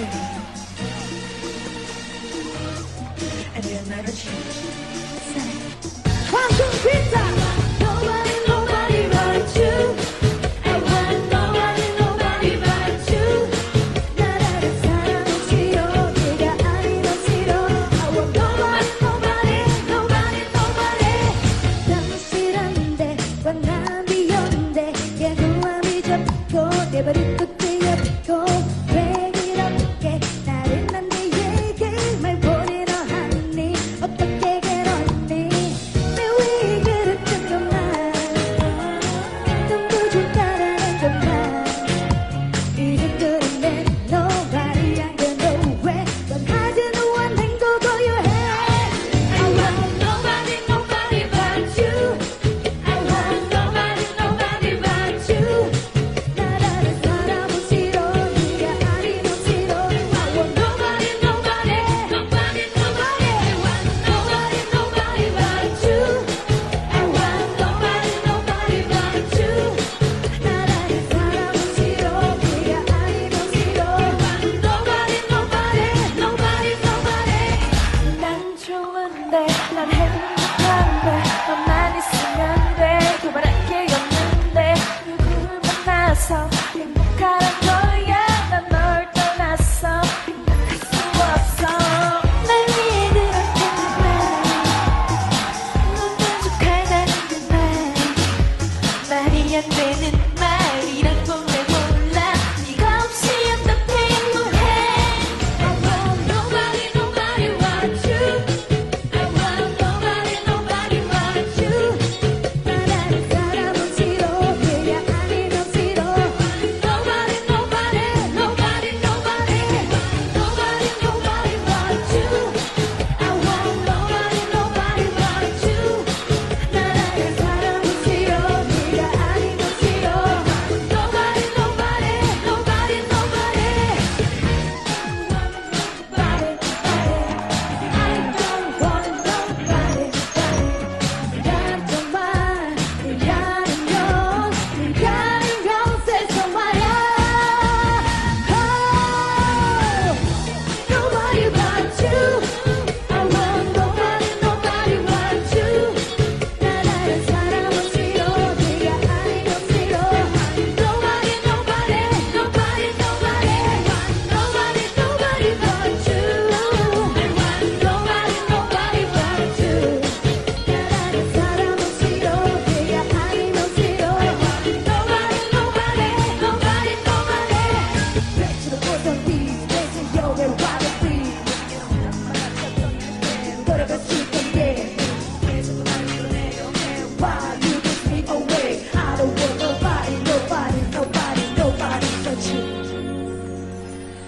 you. And you'll change. Nobody, nobody but you.